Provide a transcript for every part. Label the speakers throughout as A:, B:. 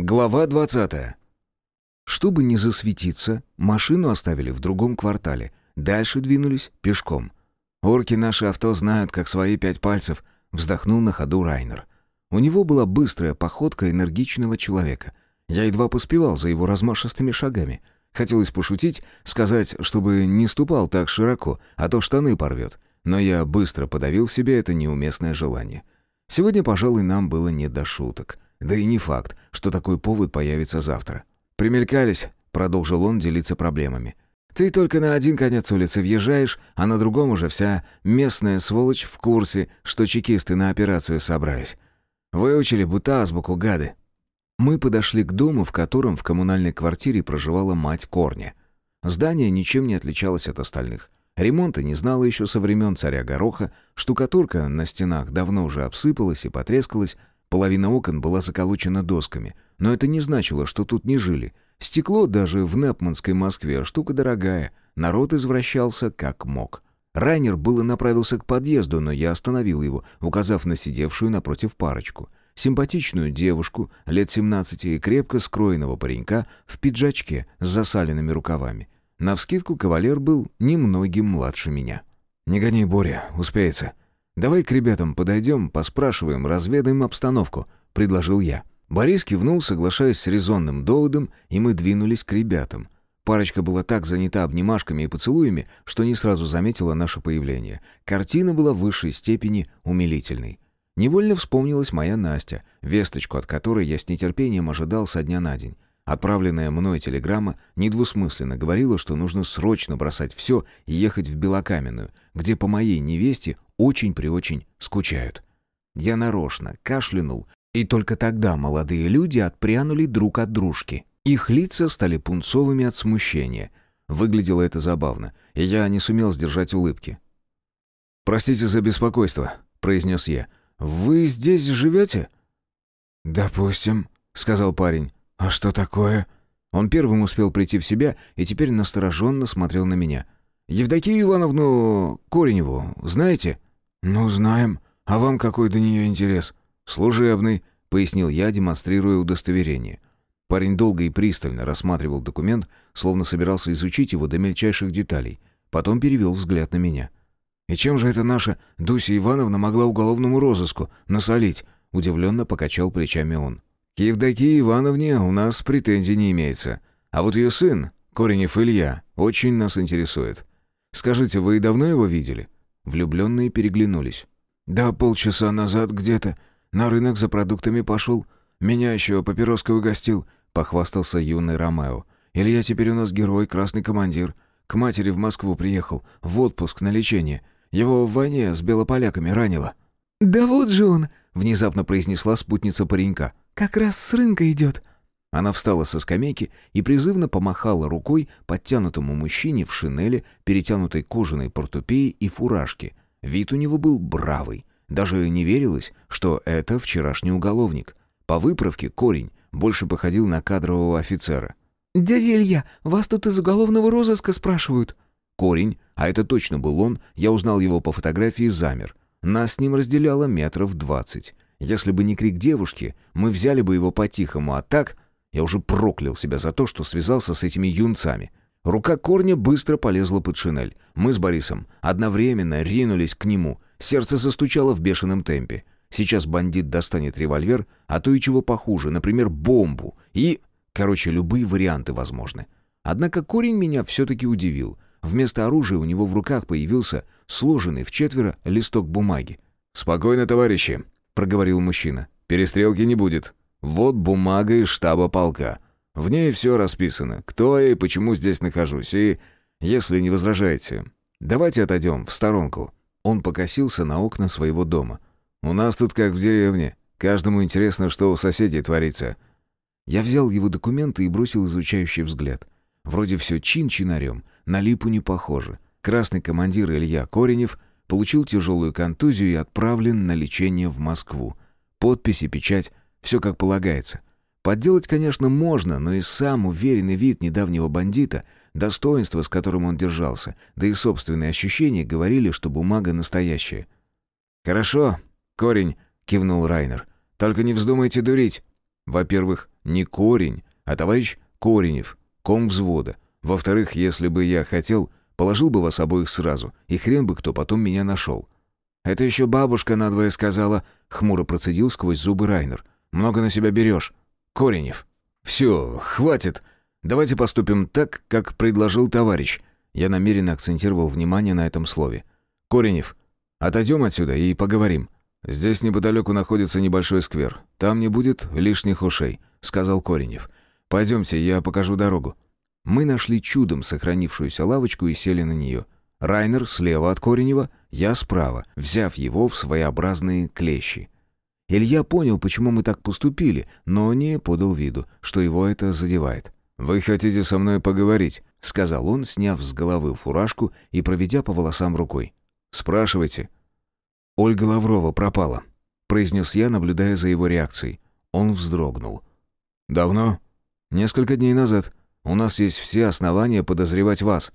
A: Глава 20. Чтобы не засветиться, машину оставили в другом квартале. Дальше двинулись пешком. «Орки наши авто знают, как свои пять пальцев», — вздохнул на ходу Райнер. У него была быстрая походка энергичного человека. Я едва поспевал за его размашистыми шагами. Хотелось пошутить, сказать, чтобы не ступал так широко, а то штаны порвет. Но я быстро подавил в себе это неуместное желание. Сегодня, пожалуй, нам было не до шуток. Да и не факт, что такой повод появится завтра. «Примелькались», — продолжил он делиться проблемами. «Ты только на один конец улицы въезжаешь, а на другом уже вся местная сволочь в курсе, что чекисты на операцию собрались. Выучили будто азбуку, гады». Мы подошли к дому, в котором в коммунальной квартире проживала мать Корня. Здание ничем не отличалось от остальных. Ремонта не знала еще со времен царя Гороха, штукатурка на стенах давно уже обсыпалась и потрескалась, Половина окон была заколочена досками, но это не значило, что тут не жили. Стекло даже в Непманской Москве штука дорогая, народ извращался как мог. Райнер было направился к подъезду, но я остановил его, указав на сидевшую напротив парочку. Симпатичную девушку, лет 17 и крепко скроенного паренька в пиджачке с засаленными рукавами. Навскидку кавалер был немногим младше меня. «Не гони, Боря, успеется», «Давай к ребятам подойдем, поспрашиваем, разведаем обстановку», — предложил я. Борис кивнул, соглашаясь с резонным доводом, и мы двинулись к ребятам. Парочка была так занята обнимашками и поцелуями, что не сразу заметила наше появление. Картина была в высшей степени умилительной. Невольно вспомнилась моя Настя, весточку от которой я с нетерпением ожидал со дня на день. Отправленная мной телеграмма недвусмысленно говорила, что нужно срочно бросать все и ехать в Белокаменную, где по моей невесте очень-преочень скучают. Я нарочно кашлянул, и только тогда молодые люди отпрянули друг от дружки. Их лица стали пунцовыми от смущения. Выглядело это забавно, и я не сумел сдержать улыбки. «Простите за беспокойство», — произнес я. «Вы здесь живете?»
B: «Допустим», — сказал парень. «А что такое?»
A: Он первым успел прийти в себя и теперь настороженно смотрел на меня. «Евдокию Ивановну Кореневу знаете?»
B: «Ну, знаем. А вам какой до нее интерес?»
A: «Служебный», — пояснил я, демонстрируя удостоверение. Парень долго и пристально рассматривал документ, словно собирался изучить его до мельчайших деталей. Потом перевел взгляд на меня.
B: «И чем же это наша Дуся Ивановна могла уголовному розыску насолить?» Удивленно покачал плечами он.
A: «К Евдокии Ивановне у нас претензий не имеется. А вот ее сын, Коренев Илья, очень нас интересует. Скажите, вы давно его видели?» Влюбленные переглянулись.
B: «Да полчаса назад где-то. На рынок за продуктами пошел. Меня еще папироской угостил», — похвастался юный Ромео. «Илья теперь у нас герой, красный командир. К матери в Москву приехал, в отпуск на лечение. Его в войне с белополяками ранило».
C: «Да вот же он!» — внезапно произнесла спутница паренька. «Как раз с рынка идет».
A: Она встала со скамейки и призывно помахала рукой подтянутому мужчине в шинели, перетянутой кожаной портупеей и фуражке. Вид у него был бравый. Даже не верилось, что это вчерашний уголовник. По выправке корень больше походил на кадрового офицера.
C: «Дядя Илья, вас тут из уголовного розыска спрашивают».
A: Корень, а это точно был он, я узнал его по фотографии, замер. Нас с ним разделяло метров двадцать. Если бы не крик девушки, мы взяли бы его по-тихому, а так я уже проклял себя за то, что связался с этими юнцами. Рука корня быстро полезла под шинель. Мы с Борисом одновременно ринулись к нему. Сердце застучало в бешеном темпе. Сейчас бандит достанет револьвер, а то и чего похуже, например, бомбу. И... Короче, любые варианты возможны. Однако корень меня все-таки удивил. Вместо оружия у него в руках появился сложенный в четверо листок бумаги. «Спокойно, товарищи», — проговорил мужчина. «Перестрелки не будет. Вот бумага из штаба полка. В ней все расписано, кто я и почему здесь нахожусь, и, если не возражаете, давайте отойдем в сторонку». Он покосился на окна своего дома. «У нас тут как в деревне. Каждому интересно, что у соседей творится». Я взял его документы и бросил изучающий взгляд. Вроде все чин-чинарем, на липу не похоже. Красный командир Илья Коренев получил тяжелую контузию и отправлен на лечение в Москву. Подпись и печать все как полагается. Подделать, конечно, можно, но и сам уверенный вид недавнего бандита, достоинство, с которым он держался, да и собственные ощущения говорили, что бумага настоящая. «Хорошо, корень», — кивнул Райнер. «Только не вздумайте дурить. Во-первых, не корень, а товарищ Коренев, ком взвода. Во-вторых, если бы я хотел, положил бы вас обоих сразу, и хрен бы кто потом меня нашел».
B: «Это еще бабушка надвое сказала», — хмуро процедил сквозь зубы Райнер. «Много на себя берешь. Коренев».
A: «Все, хватит. Давайте поступим так, как предложил товарищ». Я намеренно акцентировал внимание на этом слове. «Коренев, отойдем отсюда и поговорим». «Здесь неподалеку находится небольшой сквер. Там не будет лишних ушей», — сказал Коренев. «Пойдемте, я покажу дорогу». Мы нашли чудом сохранившуюся лавочку и сели на нее. Райнер слева от Коренева, я справа, взяв его в своеобразные клещи. Илья понял, почему мы так поступили, но не подал виду, что его это задевает. «Вы хотите со мной поговорить?» — сказал он, сняв с головы фуражку и проведя по волосам рукой. «Спрашивайте». «Ольга Лаврова пропала», — произнес я, наблюдая за его реакцией. Он вздрогнул. «Давно?» «Несколько дней назад. У нас есть все основания подозревать вас».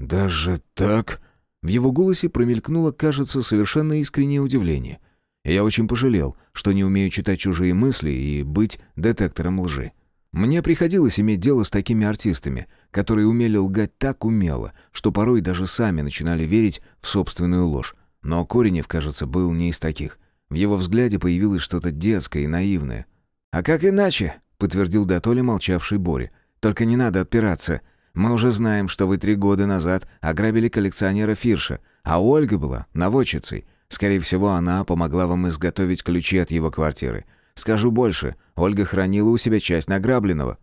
B: «Даже так?»
A: В его голосе промелькнуло, кажется, совершенно искреннее удивление. Я очень пожалел, что не умею читать чужие мысли и быть детектором лжи. Мне приходилось иметь дело с такими артистами, которые умели лгать так умело, что порой даже сами начинали верить в собственную ложь. Но Коренев, кажется, был не из таких. В его взгляде появилось что-то детское и наивное.
B: «А как иначе?» — подтвердил дотоле молчавший Боря. «Только не надо отпираться. Мы уже знаем, что вы три года назад ограбили коллекционера Фирша, а Ольга была наводчицей. Скорее всего, она помогла вам изготовить ключи от его квартиры. Скажу больше, Ольга хранила у себя часть награбленного».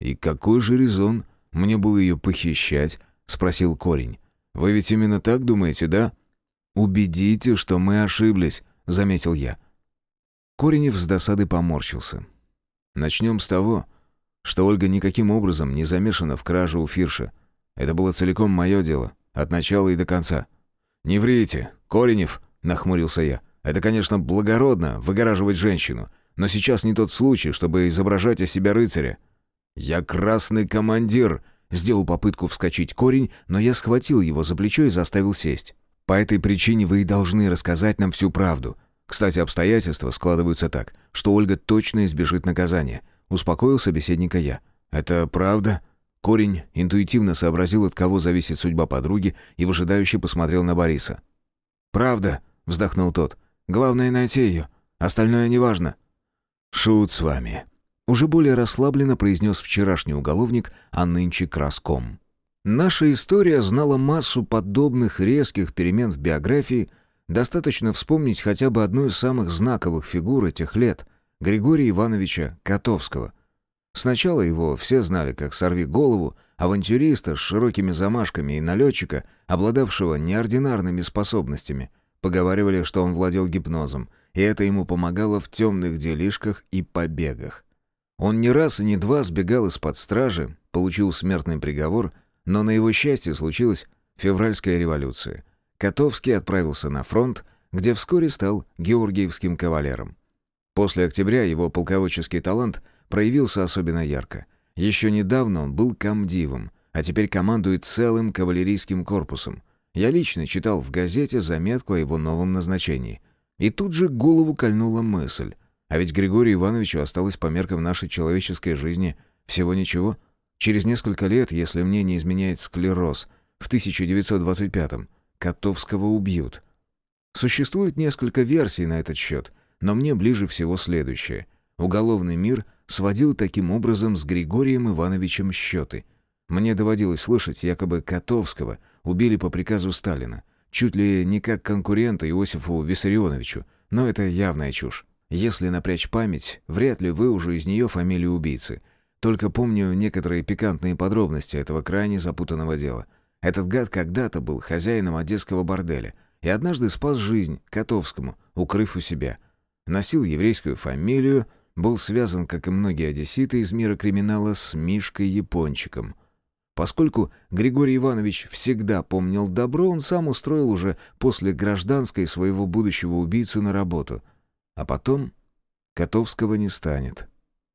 A: «И какой же резон мне было ее похищать?» — спросил корень. «Вы ведь именно так думаете, да?» «Убедите, что мы ошиблись», — заметил я. Коренев с досады поморщился. «Начнем с того, что Ольга никаким образом не замешана в краже у Фирша. Это было целиком мое дело, от начала и до конца». «Не врите, Коренев», — нахмурился я. «Это, конечно, благородно, выгораживать женщину, но сейчас не тот случай, чтобы изображать из себя рыцаря. «Я красный командир!» Сделал попытку вскочить корень, но я схватил его за плечо и заставил сесть. «По этой причине вы и должны рассказать нам всю правду. Кстати, обстоятельства складываются так, что Ольга точно избежит наказания». Успокоил собеседника я. «Это правда?» Корень интуитивно сообразил, от кого зависит судьба подруги, и выжидающе посмотрел на Бориса.
B: «Правда», — вздохнул тот. «Главное найти ее. Остальное неважно».
A: «Шут с вами», — уже более расслабленно произнес вчерашний уголовник, а нынче краском. Наша история знала массу подобных резких перемен в биографии, достаточно вспомнить хотя бы одну из самых знаковых фигур этих лет — Григория Ивановича Котовского. Сначала его все знали как «сорви голову», авантюриста с широкими замашками и налетчика, обладавшего неординарными способностями. Поговаривали, что он владел гипнозом, и это ему помогало в темных делишках и побегах. Он не раз и не два сбегал из-под стражи, получил смертный приговор, но на его счастье случилась февральская революция. Котовский отправился на фронт, где вскоре стал георгиевским кавалером. После октября его полководческий талант проявился особенно ярко. Еще недавно он был комдивом, а теперь командует целым кавалерийским корпусом. Я лично читал в газете заметку о его новом назначении. И тут же голову кольнула мысль. А ведь Григорию Ивановичу осталось по меркам нашей человеческой жизни всего ничего. Через несколько лет, если мне не изменяет склероз, в 1925-м Котовского убьют. Существует несколько версий на этот счет, но мне ближе всего следующее. Уголовный мир сводил таким образом с Григорием Ивановичем счеты. Мне доводилось слышать, якобы Котовского убили по приказу Сталина. Чуть ли не как конкурента Иосифу Виссарионовичу, но это явная чушь. Если напрячь память, вряд ли выужу из нее фамилию убийцы. Только помню некоторые пикантные подробности этого крайне запутанного дела. Этот гад когда-то был хозяином одесского борделя и однажды спас жизнь Котовскому, укрыв у себя. Носил еврейскую фамилию, был связан, как и многие одесситы из мира криминала, с Мишкой Япончиком — Поскольку Григорий Иванович всегда помнил добро, он сам устроил уже после гражданской своего будущего убийцу на работу. А потом Котовского не станет.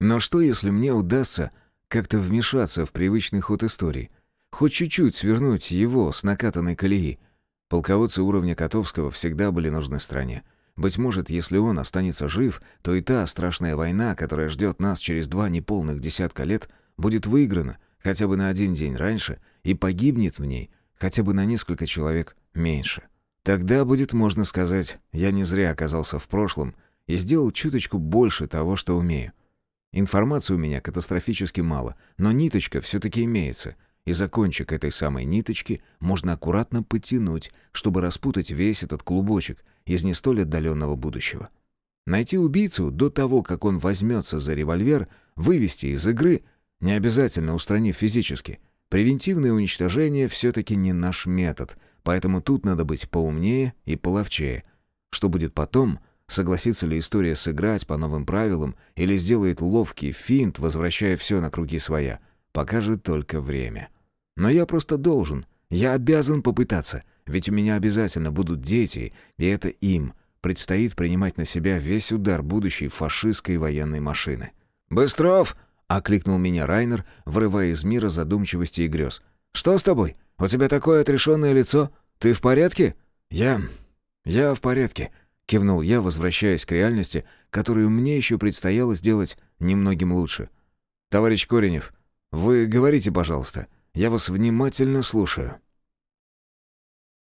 A: Но что, если мне удастся как-то вмешаться в привычный ход истории? Хоть чуть-чуть свернуть его с накатанной колеи? Полководцы уровня Котовского всегда были нужны стране. Быть может, если он останется жив, то и та страшная война, которая ждет нас через два неполных десятка лет, будет выиграна хотя бы на один день раньше и погибнет в ней хотя бы на несколько человек меньше. Тогда будет можно сказать, я не зря оказался в прошлом и сделал чуточку больше того, что умею. Информации у меня катастрофически мало, но ниточка все-таки имеется, и за кончик этой самой ниточки можно аккуратно потянуть, чтобы распутать весь этот клубочек из не столь отдаленного будущего. Найти убийцу до того, как он возьмется за револьвер, вывести из игры, не обязательно устранив физически. Превентивное уничтожение все-таки не наш метод, поэтому тут надо быть поумнее и половчее. Что будет потом, согласится ли история сыграть по новым правилам или сделает ловкий финт, возвращая все на круги своя, покажет только время. Но я просто должен, я обязан попытаться, ведь у меня обязательно будут дети, и это им предстоит принимать на себя весь удар будущей фашистской военной машины. «Быстров!» — окликнул меня Райнер, вырывая из мира задумчивости и грез. «Что с тобой? У тебя такое отрешенное лицо? Ты в порядке?» «Я... я в порядке», — кивнул я, возвращаясь к реальности, которую мне еще предстояло сделать немногим лучше. «Товарищ Коренев, вы говорите, пожалуйста. Я вас внимательно слушаю».